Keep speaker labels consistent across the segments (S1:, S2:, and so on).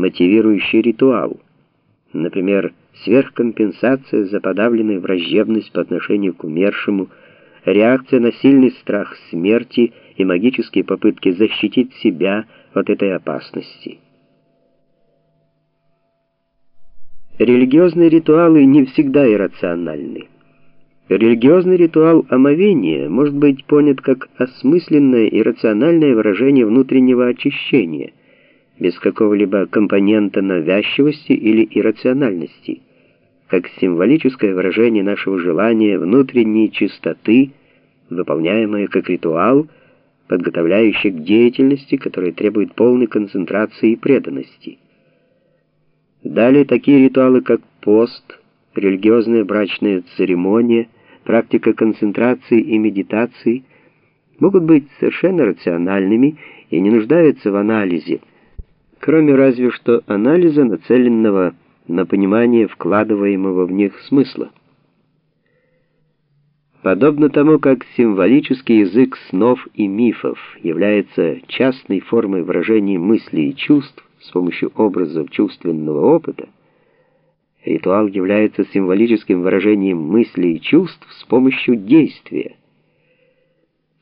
S1: мотивирующий ритуал. Например, сверхкомпенсация за подавленную враждебность по отношению к умершему, реакция на сильный страх смерти и магические попытки защитить себя от этой опасности. Религиозные ритуалы не всегда иррациональны. Религиозный ритуал омовения может быть понят как осмысленное и рациональное выражение внутреннего очищения, без какого-либо компонента навязчивости или иррациональности, как символическое выражение нашего желания внутренней чистоты, выполняемое как ритуал, подготовляющий к деятельности, которая требует полной концентрации и преданности. Далее такие ритуалы, как пост, религиозная брачная церемония, практика концентрации и медитации могут быть совершенно рациональными и не нуждаются в анализе, кроме разве что анализа, нацеленного на понимание вкладываемого в них смысла. Подобно тому, как символический язык снов и мифов является частной формой выражения мыслей и чувств с помощью образов чувственного опыта, Ритуал является символическим выражением мыслей и чувств с помощью действия.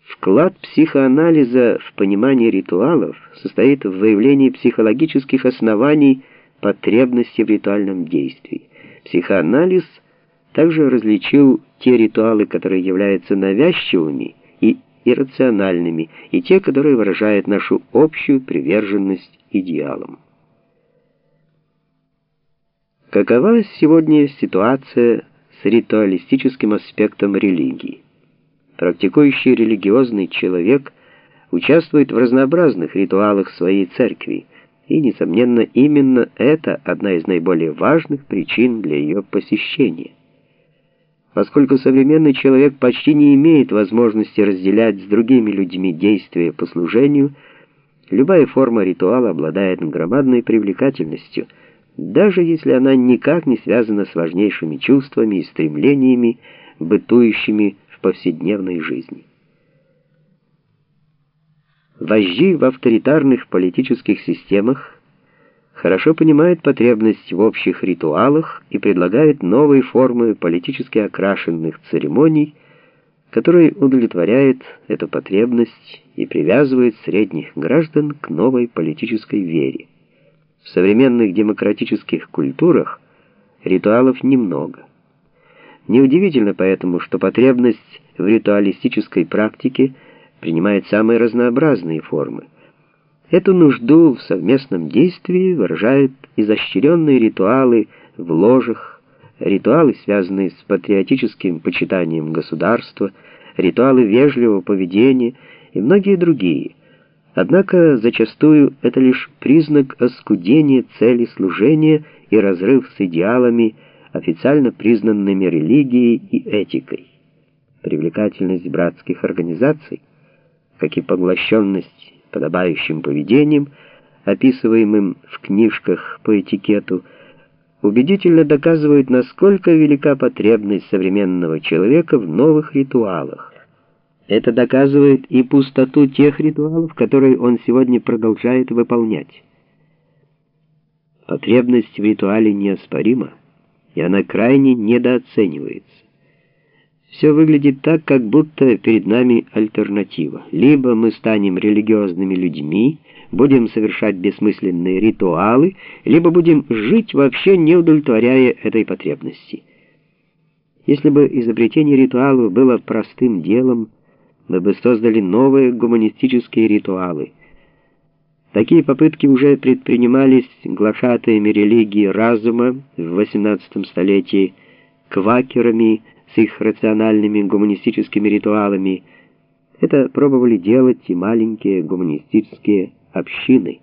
S1: Вклад психоанализа в понимание ритуалов состоит в выявлении психологических оснований потребности в ритуальном действии. Психоанализ также различил те ритуалы, которые являются навязчивыми и иррациональными, и те, которые выражают нашу общую приверженность идеалам. Какова сегодня ситуация с ритуалистическим аспектом религии? Практикующий религиозный человек участвует в разнообразных ритуалах своей церкви, и, несомненно, именно это одна из наиболее важных причин для ее посещения. Поскольку современный человек почти не имеет возможности разделять с другими людьми действия по служению, любая форма ритуала обладает громадной привлекательностью – даже если она никак не связана с важнейшими чувствами и стремлениями, бытующими в повседневной жизни. Вожди в авторитарных политических системах хорошо понимают потребность в общих ритуалах и предлагают новые формы политически окрашенных церемоний, которые удовлетворяют эту потребность и привязывают средних граждан к новой политической вере. В современных демократических культурах ритуалов немного. Неудивительно поэтому, что потребность в ритуалистической практике принимает самые разнообразные формы. Эту нужду в совместном действии выражают изощренные ритуалы в ложах, ритуалы, связанные с патриотическим почитанием государства, ритуалы вежливого поведения и многие другие – Однако зачастую это лишь признак оскудения цели служения и разрыв с идеалами, официально признанными религией и этикой. Привлекательность братских организаций, как и поглощенность подобающим поведением, описываемым в книжках по этикету, убедительно доказывают, насколько велика потребность современного человека в новых ритуалах, это доказывает и пустоту тех ритуалов, которые он сегодня продолжает выполнять. Потребность в ритуале неоспорима, и она крайне недооценивается. Все выглядит так, как будто перед нами альтернатива. Либо мы станем религиозными людьми, будем совершать бессмысленные ритуалы, либо будем жить вообще не удовлетворяя этой потребности. Если бы изобретение ритуалов было простым делом, мы бы создали новые гуманистические ритуалы. Такие попытки уже предпринимались глашатаями религии разума в XVIII столетии, квакерами с их рациональными гуманистическими ритуалами. Это пробовали делать и маленькие гуманистические общины.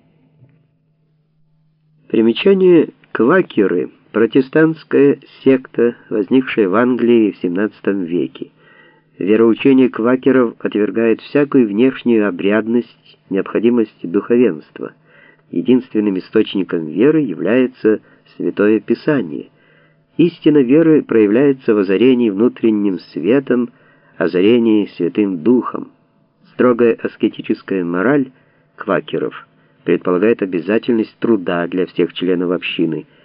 S1: Примечание «квакеры» — протестантская секта, возникшая в Англии в XVII веке. Вероучение квакеров отвергает всякую внешнюю обрядность, необходимость духовенства. Единственным источником веры является Святое Писание. Истина веры проявляется в озарении внутренним светом, озарении Святым Духом. Строгая аскетическая мораль квакеров предполагает обязательность труда для всех членов общины –